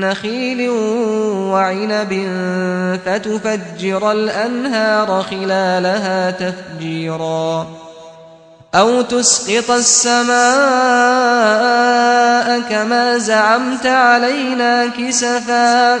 نخيل وعنب فتفجر الأنهار خلالها تفجيرا. أو تسقط السماء كما زعمت علينا كسفا.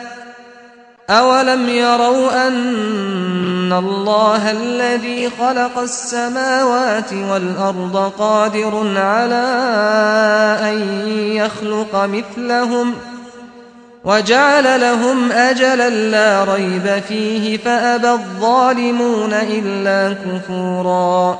أولم يروا أن الله الذي خلق السماوات والأرض قادر على أن يخلق مثلهم ۖ وجعل لهم أجلا لا ريب فيه فأبى الظالمون إلا كفورا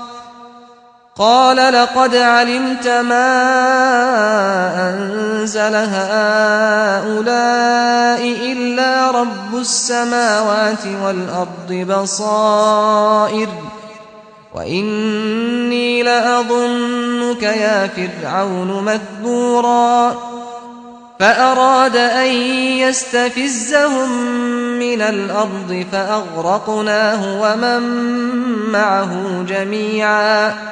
قال لقد علمت ما أنزل هؤلاء إلا رب السماوات والأرض بصائر وإني لأظنك يا فرعون مذبورا فأراد أن يستفزهم من الأرض فأغرقناه ومن معه جميعا